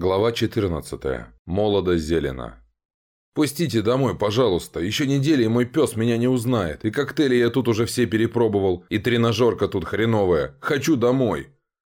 Глава 14. Молодо зелено. «Пустите домой, пожалуйста. Еще недели, и мой пес меня не узнает. И коктейли я тут уже все перепробовал. И тренажерка тут хреновая. Хочу домой!»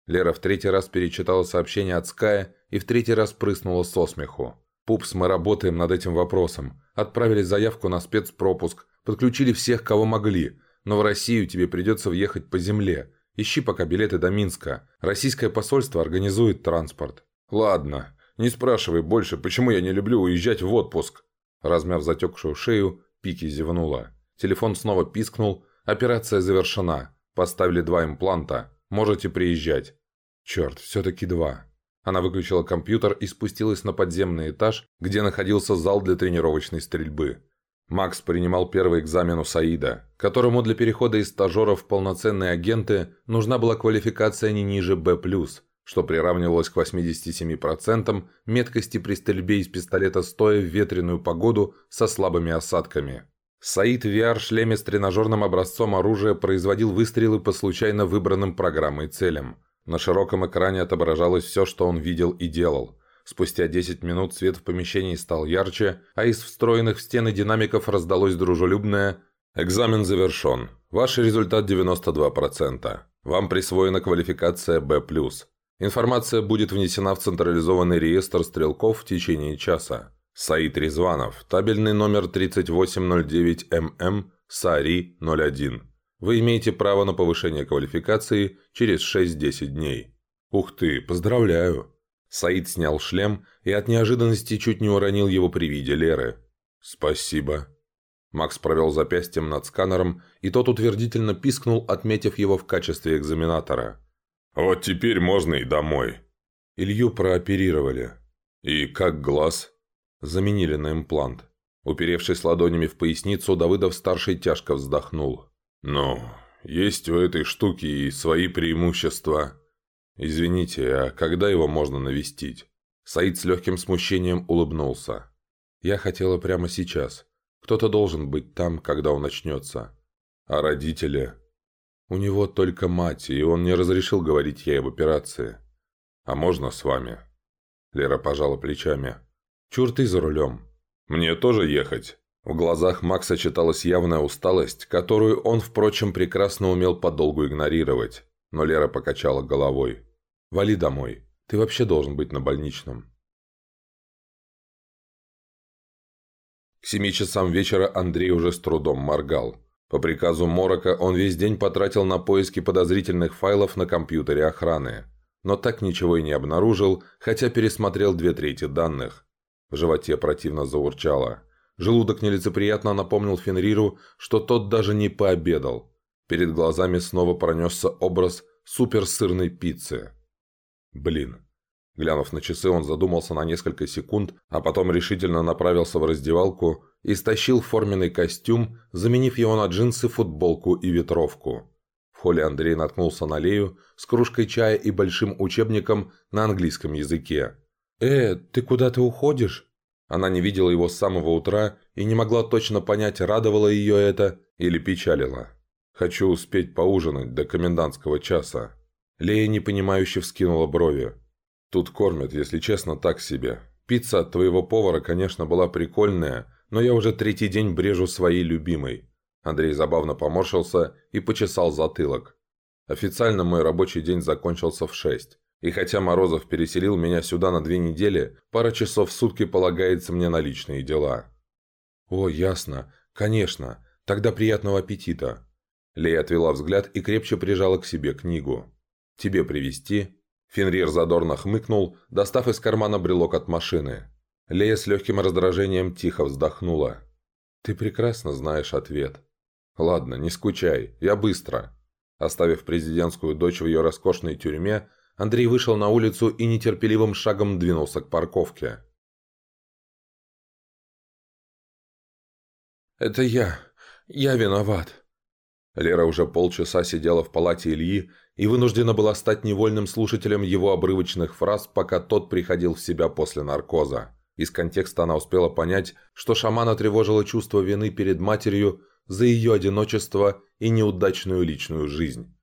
Лера в третий раз перечитала сообщение от Ская и в третий раз прыснула со смеху. «Пупс, мы работаем над этим вопросом. Отправили заявку на спецпропуск. Подключили всех, кого могли. Но в Россию тебе придется въехать по земле. Ищи пока билеты до Минска. Российское посольство организует транспорт. «Ладно, не спрашивай больше, почему я не люблю уезжать в отпуск». Размяв затекшую шею, Пики зевнула. Телефон снова пискнул. «Операция завершена. Поставили два импланта. Можете приезжать». «Черт, все-таки два». Она выключила компьютер и спустилась на подземный этаж, где находился зал для тренировочной стрельбы. Макс принимал первый экзамен у Саида, которому для перехода из стажеров в полноценные агенты нужна была квалификация не ниже «Б+,» что приравнивалось к 87% меткости при стрельбе из пистолета стоя в ветреную погоду со слабыми осадками. Саид в VR-шлеме с тренажерным образцом оружия производил выстрелы по случайно выбранным программой целям. На широком экране отображалось все, что он видел и делал. Спустя 10 минут свет в помещении стал ярче, а из встроенных в стены динамиков раздалось дружелюбное «Экзамен завершен. Ваш результат 92%. Вам присвоена квалификация «Б+.» Информация будет внесена в централизованный реестр стрелков в течение часа. Саид Резванов, табельный номер 3809ММ, САРИ-01. Вы имеете право на повышение квалификации через 6-10 дней. Ух ты, поздравляю. Саид снял шлем и от неожиданности чуть не уронил его при виде Леры. Спасибо. Макс провел запястьем над сканером, и тот утвердительно пискнул, отметив его в качестве экзаменатора. «Вот теперь можно и домой». Илью прооперировали. «И как глаз?» Заменили на имплант. Уперевшись ладонями в поясницу, Давыдов-старший тяжко вздохнул. «Ну, есть у этой штуки и свои преимущества. Извините, а когда его можно навестить?» Саид с легким смущением улыбнулся. «Я хотела прямо сейчас. Кто-то должен быть там, когда он начнется. А родители?» У него только мать, и он не разрешил говорить ей об операции. А можно с вами?» Лера пожала плечами. «Чур ты за рулем». «Мне тоже ехать?» В глазах Макса читалась явная усталость, которую он, впрочем, прекрасно умел подолгу игнорировать. Но Лера покачала головой. «Вали домой. Ты вообще должен быть на больничном». К семи часам вечера Андрей уже с трудом моргал. По приказу Морока он весь день потратил на поиски подозрительных файлов на компьютере охраны. Но так ничего и не обнаружил, хотя пересмотрел две трети данных. В животе противно заурчало. Желудок нелицеприятно напомнил Фенриру, что тот даже не пообедал. Перед глазами снова пронесся образ суперсырной пиццы. Блин. Глянув на часы, он задумался на несколько секунд, а потом решительно направился в раздевалку и стащил форменный костюм, заменив его на джинсы, футболку и ветровку. В холле Андрей наткнулся на Лею с кружкой чая и большим учебником на английском языке. «Э, ты куда-то уходишь?» Она не видела его с самого утра и не могла точно понять, радовало ее это или печалило. «Хочу успеть поужинать до комендантского часа». Лея непонимающе вскинула брови. «Тут кормят, если честно, так себе. Пицца от твоего повара, конечно, была прикольная, но я уже третий день брежу своей любимой». Андрей забавно поморщился и почесал затылок. Официально мой рабочий день закончился в шесть. И хотя Морозов переселил меня сюда на две недели, пара часов в сутки полагается мне на личные дела. «О, ясно. Конечно. Тогда приятного аппетита». Лея отвела взгляд и крепче прижала к себе книгу. «Тебе привезти?» Фенрир задорно хмыкнул, достав из кармана брелок от машины. Лея с легким раздражением тихо вздохнула. «Ты прекрасно знаешь ответ». «Ладно, не скучай, я быстро». Оставив президентскую дочь в ее роскошной тюрьме, Андрей вышел на улицу и нетерпеливым шагом двинулся к парковке. «Это я. Я виноват». Лера уже полчаса сидела в палате Ильи и вынуждена была стать невольным слушателем его обрывочных фраз, пока тот приходил в себя после наркоза. Из контекста она успела понять, что шамана тревожило чувство вины перед матерью за ее одиночество и неудачную личную жизнь.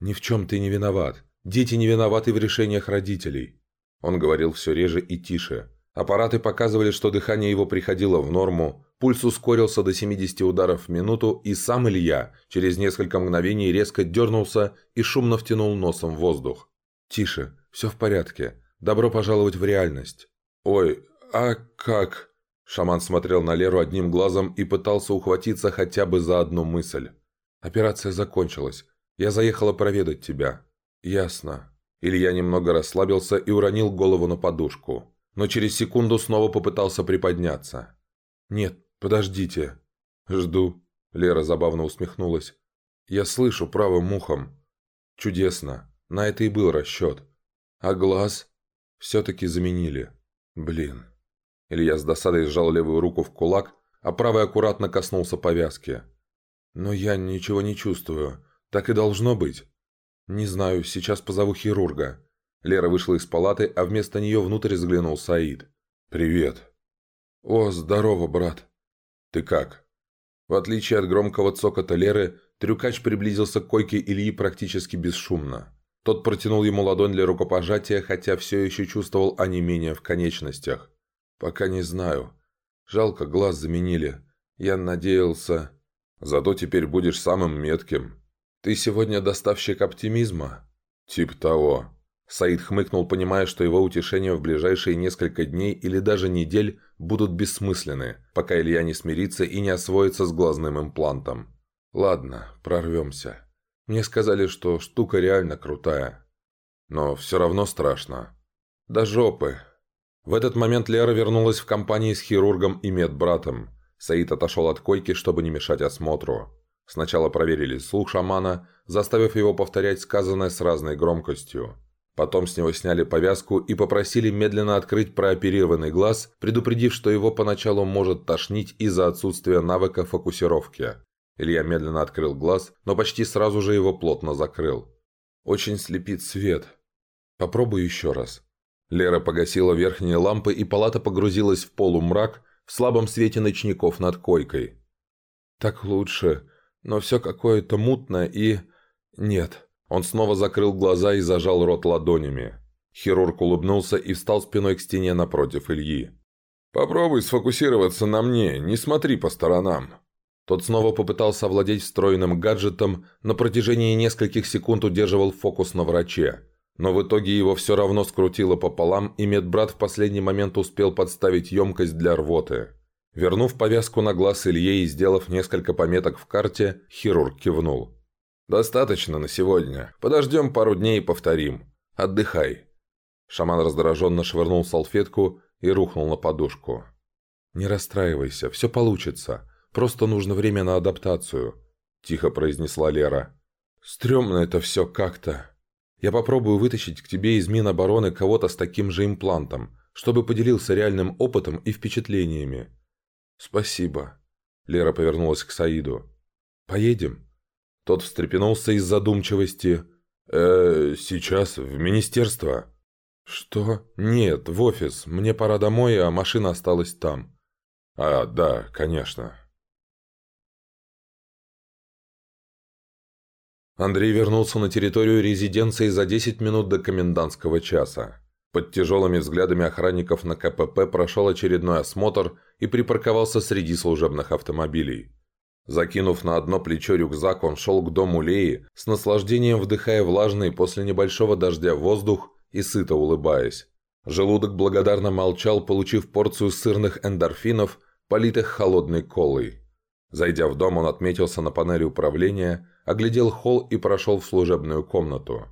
«Ни в чем ты не виноват. Дети не виноваты в решениях родителей». Он говорил все реже и тише. Аппараты показывали, что дыхание его приходило в норму, пульс ускорился до 70 ударов в минуту, и сам Илья через несколько мгновений резко дернулся и шумно втянул носом воздух. «Тише, все в порядке. Добро пожаловать в реальность». «Ой, а как?» Шаман смотрел на Леру одним глазом и пытался ухватиться хотя бы за одну мысль. «Операция закончилась. Я заехала проведать тебя». «Ясно». Илья немного расслабился и уронил голову на подушку, но через секунду снова попытался приподняться. «Нет, подождите». «Жду», — Лера забавно усмехнулась. «Я слышу правым ухом». «Чудесно. На это и был расчет. А глаз?» «Все-таки заменили. Блин». Илья с досадой сжал левую руку в кулак, а правый аккуратно коснулся повязки. «Но я ничего не чувствую. Так и должно быть». «Не знаю, сейчас позову хирурга». Лера вышла из палаты, а вместо нее внутрь взглянул Саид. «Привет». «О, здорово, брат». «Ты как?» В отличие от громкого цокота Леры, трюкач приблизился к койке Ильи практически бесшумно. Тот протянул ему ладонь для рукопожатия, хотя все еще чувствовал онемение в конечностях. «Пока не знаю. Жалко, глаз заменили. Я надеялся...» «Зато теперь будешь самым метким», «Ты сегодня доставщик оптимизма?» «Тип того». Саид хмыкнул, понимая, что его утешения в ближайшие несколько дней или даже недель будут бессмысленны, пока Илья не смирится и не освоится с глазным имплантом. «Ладно, прорвемся. Мне сказали, что штука реально крутая. Но все равно страшно. До жопы». В этот момент Лера вернулась в компании с хирургом и медбратом. Саид отошел от койки, чтобы не мешать осмотру. Сначала проверили слух шамана, заставив его повторять сказанное с разной громкостью. Потом с него сняли повязку и попросили медленно открыть прооперированный глаз, предупредив, что его поначалу может тошнить из-за отсутствия навыка фокусировки. Илья медленно открыл глаз, но почти сразу же его плотно закрыл. «Очень слепит свет. Попробуй еще раз». Лера погасила верхние лампы, и палата погрузилась в полумрак в слабом свете ночников над койкой. «Так лучше но все какое-то мутное и... Нет. Он снова закрыл глаза и зажал рот ладонями. Хирург улыбнулся и встал спиной к стене напротив Ильи. «Попробуй сфокусироваться на мне, не смотри по сторонам». Тот снова попытался овладеть встроенным гаджетом, на протяжении нескольких секунд удерживал фокус на враче. Но в итоге его все равно скрутило пополам, и медбрат в последний момент успел подставить емкость для рвоты. Вернув повязку на глаз Илье и сделав несколько пометок в карте, хирург кивнул. «Достаточно на сегодня. Подождем пару дней и повторим. Отдыхай». Шаман раздраженно швырнул салфетку и рухнул на подушку. «Не расстраивайся, все получится. Просто нужно время на адаптацию», – тихо произнесла Лера. «Стремно это все как-то. Я попробую вытащить к тебе из Минобороны кого-то с таким же имплантом, чтобы поделился реальным опытом и впечатлениями. «Спасибо». Лера повернулась к Саиду. «Поедем?» Тот встрепенулся из задумчивости. «Э, сейчас, в министерство». «Что? Нет, в офис. Мне пора домой, а машина осталась там». «А, да, конечно». Андрей вернулся на территорию резиденции за 10 минут до комендантского часа. Под тяжелыми взглядами охранников на КПП прошел очередной осмотр и припарковался среди служебных автомобилей. Закинув на одно плечо рюкзак, он шел к дому Леи, с наслаждением вдыхая влажный после небольшого дождя воздух и сыто улыбаясь. Желудок благодарно молчал, получив порцию сырных эндорфинов, политых холодной колой. Зайдя в дом, он отметился на панели управления, оглядел холл и прошел в служебную комнату.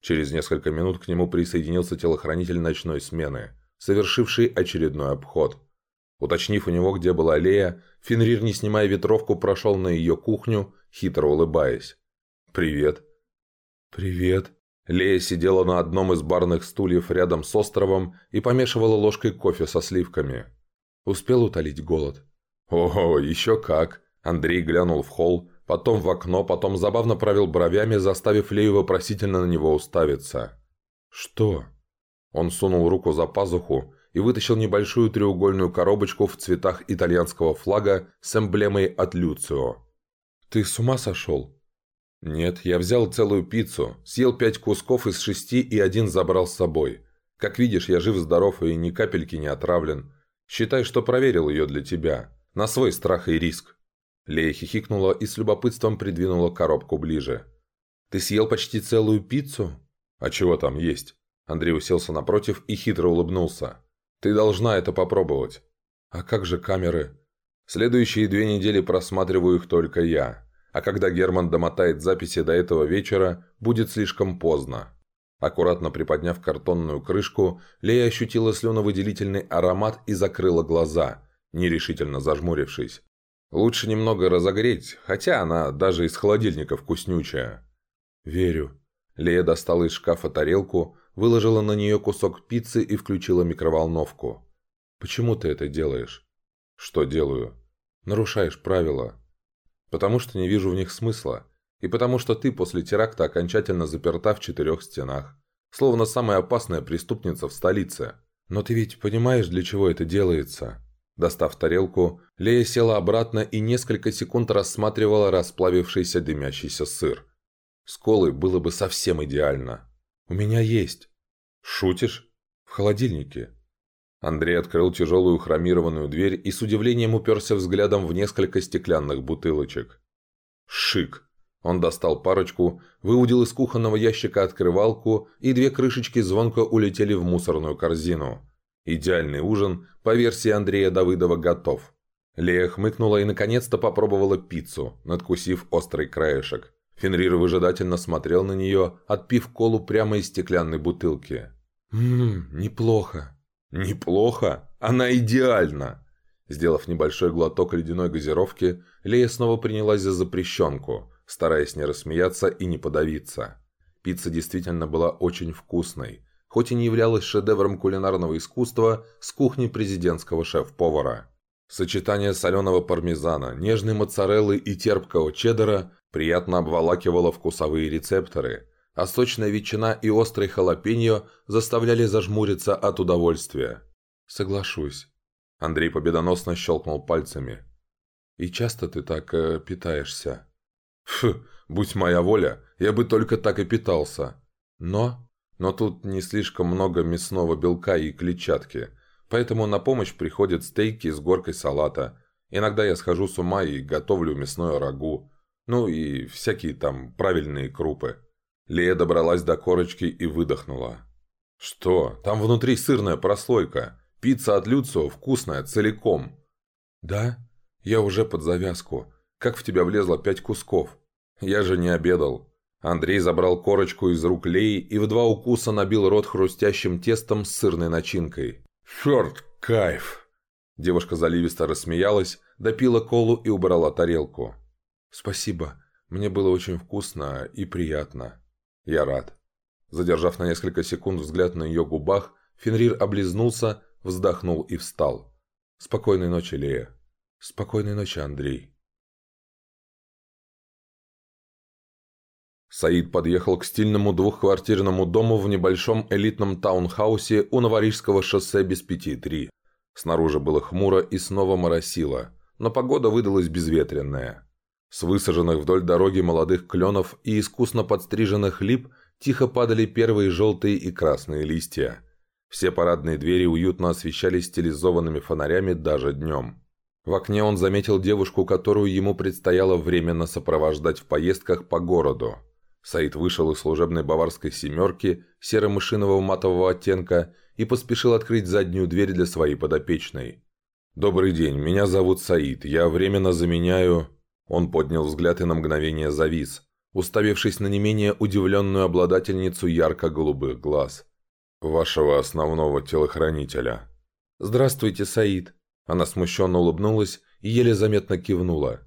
Через несколько минут к нему присоединился телохранитель ночной смены, совершивший очередной обход. Уточнив у него, где была Лея, Фенрир, не снимая ветровку, прошел на ее кухню, хитро улыбаясь. «Привет». «Привет». Лея сидела на одном из барных стульев рядом с островом и помешивала ложкой кофе со сливками. Успел утолить голод. «Ого, еще как!» Андрей глянул в холл, потом в окно, потом забавно провел бровями, заставив Лею вопросительно на него уставиться. «Что?» Он сунул руку за пазуху и вытащил небольшую треугольную коробочку в цветах итальянского флага с эмблемой от Люцио. «Ты с ума сошел?» «Нет, я взял целую пиццу, съел пять кусков из шести и один забрал с собой. Как видишь, я жив-здоров и ни капельки не отравлен. Считай, что проверил ее для тебя. На свой страх и риск». Лея хихикнула и с любопытством придвинула коробку ближе. «Ты съел почти целую пиццу?» «А чего там есть?» Андрей уселся напротив и хитро улыбнулся. «Ты должна это попробовать». «А как же камеры?» «Следующие две недели просматриваю их только я. А когда Герман домотает записи до этого вечера, будет слишком поздно». Аккуратно приподняв картонную крышку, Лея ощутила слюновыделительный аромат и закрыла глаза, нерешительно зажмурившись. «Лучше немного разогреть, хотя она даже из холодильника вкуснючая». «Верю». Лея достала из шкафа тарелку, выложила на нее кусок пиццы и включила микроволновку. «Почему ты это делаешь?» «Что делаю?» «Нарушаешь правила». «Потому что не вижу в них смысла. И потому что ты после теракта окончательно заперта в четырех стенах. Словно самая опасная преступница в столице. Но ты ведь понимаешь, для чего это делается?» Достав тарелку, Лея села обратно и несколько секунд рассматривала расплавившийся дымящийся сыр. С колой было бы совсем идеально. «У меня есть». «Шутишь?» «В холодильнике». Андрей открыл тяжелую хромированную дверь и с удивлением уперся взглядом в несколько стеклянных бутылочек. «Шик!» Он достал парочку, выудил из кухонного ящика открывалку, и две крышечки звонко улетели в мусорную корзину. Идеальный ужин, по версии Андрея Давыдова, готов. Лея хмыкнула и наконец-то попробовала пиццу, надкусив острый краешек. Фенрир выжидательно смотрел на нее, отпив колу прямо из стеклянной бутылки. «Ммм, неплохо». «Неплохо? Она идеальна!» Сделав небольшой глоток ледяной газировки, Лея снова принялась за запрещенку, стараясь не рассмеяться и не подавиться. Пицца действительно была очень вкусной, хоть и не являлась шедевром кулинарного искусства с кухни президентского шеф-повара. Сочетание соленого пармезана, нежной моцареллы и терпкого чеддера приятно обволакивало вкусовые рецепторы, а сочная ветчина и острый халапеньо заставляли зажмуриться от удовольствия. «Соглашусь». Андрей победоносно щелкнул пальцами. «И часто ты так э, питаешься?» «Фу, будь моя воля, я бы только так и питался. Но...» «Но тут не слишком много мясного белка и клетчатки, поэтому на помощь приходят стейки с горкой салата. Иногда я схожу с ума и готовлю мясное рагу. Ну и всякие там правильные крупы. Лея добралась до корочки и выдохнула. «Что? Там внутри сырная прослойка. Пицца от Люцио вкусная, целиком». «Да? Я уже под завязку. Как в тебя влезло пять кусков? Я же не обедал». Андрей забрал корочку из рук Леи и в два укуса набил рот хрустящим тестом с сырной начинкой. «Черт, кайф!» Девушка заливисто рассмеялась, допила колу и убрала тарелку. «Спасибо. Мне было очень вкусно и приятно. Я рад». Задержав на несколько секунд взгляд на ее губах, Фенрир облизнулся, вздохнул и встал. «Спокойной ночи, Лея». «Спокойной ночи, Андрей». Саид подъехал к стильному двухквартирному дому в небольшом элитном таунхаусе у Новорижского шоссе без пяти три. Снаружи было хмуро и снова моросило, но погода выдалась безветренная. С высаженных вдоль дороги молодых кленов и искусно подстриженных лип тихо падали первые желтые и красные листья. Все парадные двери уютно освещались стилизованными фонарями даже днем. В окне он заметил девушку, которую ему предстояло временно сопровождать в поездках по городу. Саид вышел из служебной баварской «семерки» серо-мышиного матового оттенка и поспешил открыть заднюю дверь для своей подопечной. «Добрый день, меня зовут Саид, я временно заменяю...» Он поднял взгляд и на мгновение завис, уставившись на не менее удивленную обладательницу ярко-голубых глаз. «Вашего основного телохранителя». «Здравствуйте, Саид». Она смущенно улыбнулась и еле заметно кивнула.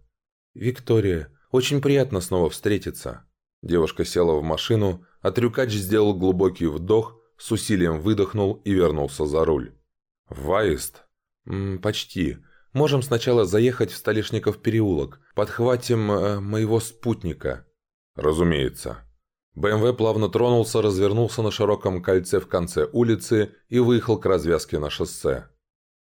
«Виктория, очень приятно снова встретиться». Девушка села в машину, а трюкач сделал глубокий вдох, с усилием выдохнул и вернулся за руль. «Ваист?» М «Почти. Можем сначала заехать в Столешников переулок. Подхватим э, моего спутника». «Разумеется». БМВ плавно тронулся, развернулся на широком кольце в конце улицы и выехал к развязке на шоссе.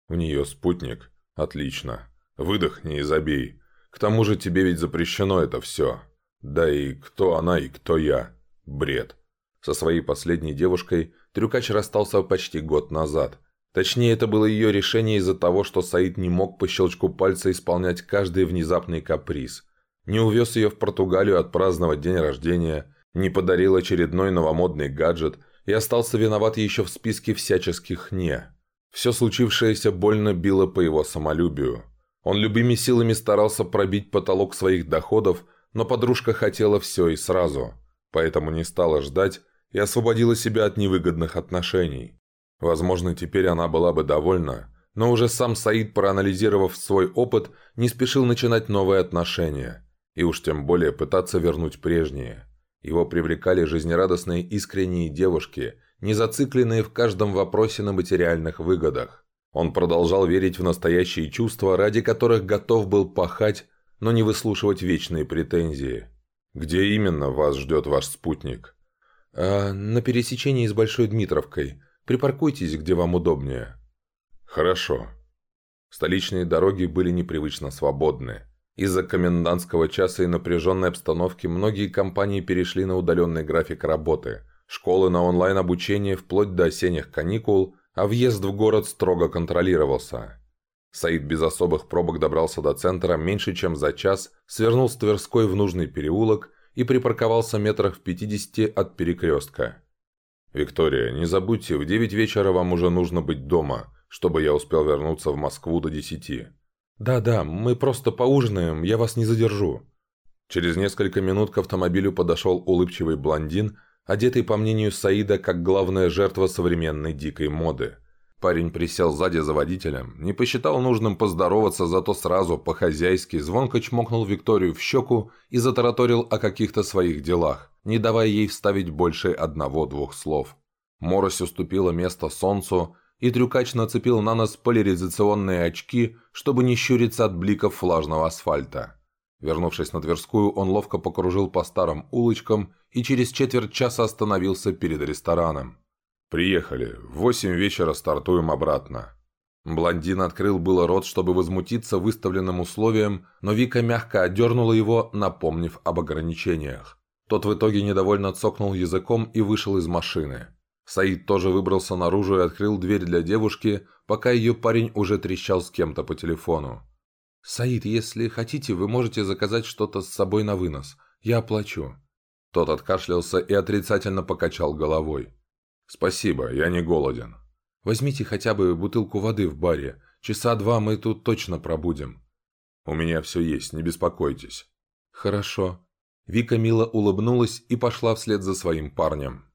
«У нее спутник. Отлично. Выдохни и забей. К тому же тебе ведь запрещено это все. Да и кто она и кто я. Бред». Со своей последней девушкой Трюкач расстался почти год назад. Точнее, это было ее решение из-за того, что Саид не мог по щелчку пальца исполнять каждый внезапный каприз. Не увез ее в Португалию отпраздновать день рождения, не подарил очередной новомодный гаджет и остался виноват еще в списке всяческих «не». Все случившееся больно било по его самолюбию. Он любыми силами старался пробить потолок своих доходов, но подружка хотела все и сразу, поэтому не стала ждать и освободила себя от невыгодных отношений. Возможно, теперь она была бы довольна, но уже сам Саид, проанализировав свой опыт, не спешил начинать новые отношения, и уж тем более пытаться вернуть прежние. Его привлекали жизнерадостные искренние девушки, не зацикленные в каждом вопросе на материальных выгодах. Он продолжал верить в настоящие чувства, ради которых готов был пахать, но не выслушивать вечные претензии. «Где именно вас ждет ваш спутник?» а, «На пересечении с Большой Дмитровкой. Припаркуйтесь, где вам удобнее». «Хорошо». Столичные дороги были непривычно свободны. Из-за комендантского часа и напряженной обстановки многие компании перешли на удаленный график работы, школы на онлайн-обучение вплоть до осенних каникул, а въезд в город строго контролировался. Саид без особых пробок добрался до центра меньше, чем за час, свернул с Тверской в нужный переулок и припарковался метрах в 50 от перекрестка. «Виктория, не забудьте, в 9 вечера вам уже нужно быть дома, чтобы я успел вернуться в Москву до 10. «Да-да, мы просто поужинаем, я вас не задержу». Через несколько минут к автомобилю подошел улыбчивый блондин, одетый, по мнению Саида, как главная жертва современной дикой моды. Парень присел сзади за водителем, не посчитал нужным поздороваться, зато сразу, по-хозяйски, звонко чмокнул Викторию в щеку и затараторил о каких-то своих делах, не давая ей вставить больше одного-двух слов. Морось уступила место солнцу, и трюкач нацепил на нос поляризационные очки, чтобы не щуриться от бликов влажного асфальта. Вернувшись на Тверскую, он ловко покружил по старым улочкам и через четверть часа остановился перед рестораном. «Приехали. В восемь вечера стартуем обратно». Блондин открыл было рот, чтобы возмутиться выставленным условием, но Вика мягко одернула его, напомнив об ограничениях. Тот в итоге недовольно цокнул языком и вышел из машины. Саид тоже выбрался наружу и открыл дверь для девушки, пока ее парень уже трещал с кем-то по телефону. «Саид, если хотите, вы можете заказать что-то с собой на вынос. Я оплачу». Тот откашлялся и отрицательно покачал головой. «Спасибо, я не голоден». «Возьмите хотя бы бутылку воды в баре. Часа два мы тут точно пробудем». «У меня все есть, не беспокойтесь». «Хорошо». Вика мило улыбнулась и пошла вслед за своим парнем.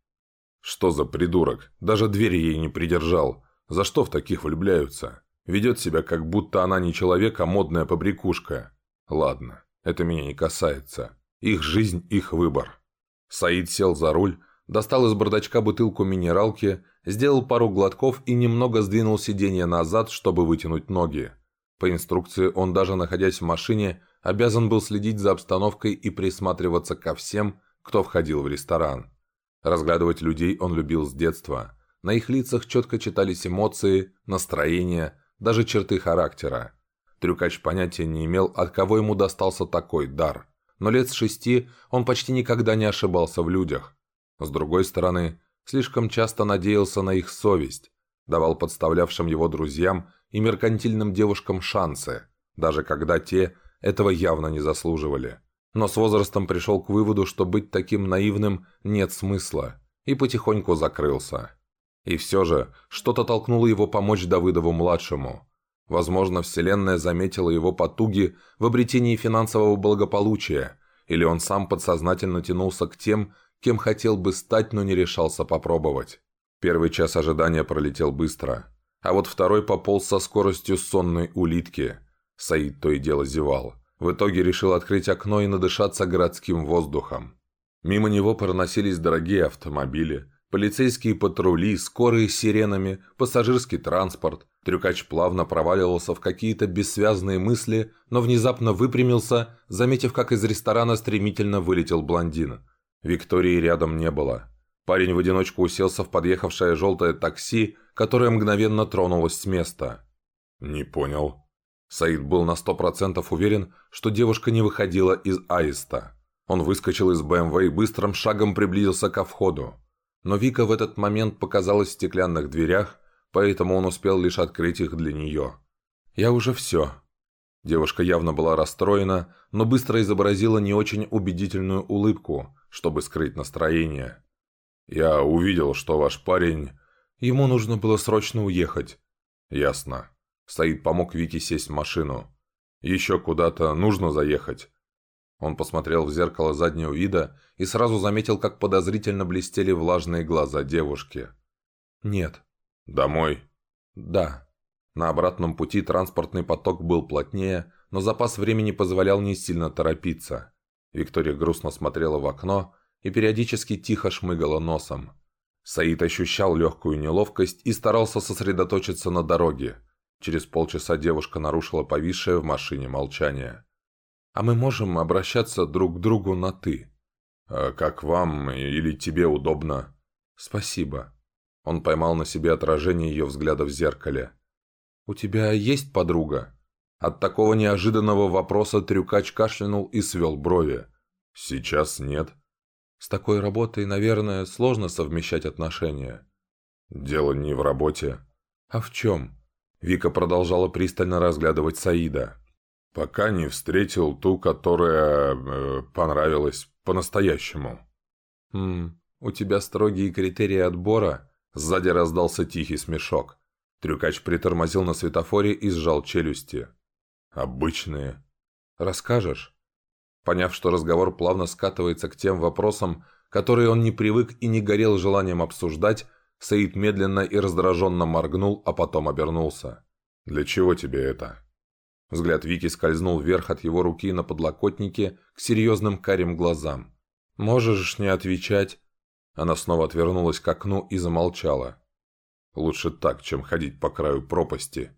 «Что за придурок? Даже двери ей не придержал. За что в таких влюбляются? Ведет себя, как будто она не человек, а модная побрякушка. Ладно, это меня не касается. Их жизнь – их выбор». Саид сел за руль, достал из бардачка бутылку минералки, сделал пару глотков и немного сдвинул сиденье назад, чтобы вытянуть ноги. По инструкции он даже находясь в машине, обязан был следить за обстановкой и присматриваться ко всем, кто входил в ресторан. Разглядывать людей он любил с детства. На их лицах четко читались эмоции, настроения, даже черты характера. Трюкач понятия не имел, от кого ему достался такой дар. Но лет с шести он почти никогда не ошибался в людях. С другой стороны, слишком часто надеялся на их совесть, давал подставлявшим его друзьям и меркантильным девушкам шансы, даже когда те этого явно не заслуживали. Но с возрастом пришел к выводу, что быть таким наивным нет смысла, и потихоньку закрылся. И все же, что-то толкнуло его помочь Давыдову-младшему. Возможно, Вселенная заметила его потуги в обретении финансового благополучия, или он сам подсознательно тянулся к тем, кем хотел бы стать, но не решался попробовать. Первый час ожидания пролетел быстро, а вот второй пополз со скоростью сонной улитки. Саид то и дело зевал. В итоге решил открыть окно и надышаться городским воздухом. Мимо него проносились дорогие автомобили, полицейские патрули, скорые с сиренами, пассажирский транспорт. Трюкач плавно проваливался в какие-то бессвязные мысли, но внезапно выпрямился, заметив, как из ресторана стремительно вылетел блондин – Виктории рядом не было. Парень в одиночку уселся в подъехавшее желтое такси, которое мгновенно тронулось с места. «Не понял». Саид был на сто процентов уверен, что девушка не выходила из аиста. Он выскочил из БМВ и быстрым шагом приблизился ко входу. Но Вика в этот момент показалась в стеклянных дверях, поэтому он успел лишь открыть их для нее. «Я уже все». Девушка явно была расстроена, но быстро изобразила не очень убедительную улыбку, чтобы скрыть настроение. «Я увидел, что ваш парень...» «Ему нужно было срочно уехать». «Ясно». Саид помог Вике сесть в машину. «Еще куда-то нужно заехать?» Он посмотрел в зеркало заднего вида и сразу заметил, как подозрительно блестели влажные глаза девушки. «Нет». «Домой?» «Да». На обратном пути транспортный поток был плотнее, но запас времени позволял не сильно торопиться. Виктория грустно смотрела в окно и периодически тихо шмыгала носом. Саид ощущал легкую неловкость и старался сосредоточиться на дороге. Через полчаса девушка нарушила повисшее в машине молчание. «А мы можем обращаться друг к другу на «ты»?» а «Как вам или тебе удобно?» «Спасибо». Он поймал на себе отражение ее взгляда в зеркале. «У тебя есть подруга?» От такого неожиданного вопроса трюкач кашлянул и свел брови. «Сейчас нет». «С такой работой, наверное, сложно совмещать отношения». «Дело не в работе». «А в чем?» Вика продолжала пристально разглядывать Саида. Пока не встретил ту, которая э, понравилась по-настоящему. «Хм, у тебя строгие критерии отбора?» Сзади раздался тихий смешок. Трюкач притормозил на светофоре и сжал челюсти. «Обычные». «Расскажешь?» Поняв, что разговор плавно скатывается к тем вопросам, которые он не привык и не горел желанием обсуждать, Саид медленно и раздраженно моргнул, а потом обернулся. «Для чего тебе это?» Взгляд Вики скользнул вверх от его руки на подлокотнике к серьезным карим глазам. «Можешь не отвечать?» Она снова отвернулась к окну и замолчала. «Лучше так, чем ходить по краю пропасти».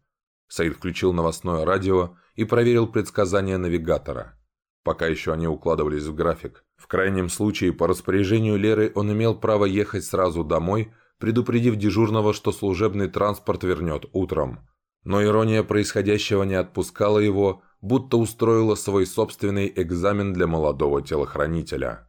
Саид включил новостное радио и проверил предсказания навигатора. Пока еще они укладывались в график. В крайнем случае, по распоряжению Леры он имел право ехать сразу домой, предупредив дежурного, что служебный транспорт вернет утром. Но ирония происходящего не отпускала его, будто устроила свой собственный экзамен для молодого телохранителя.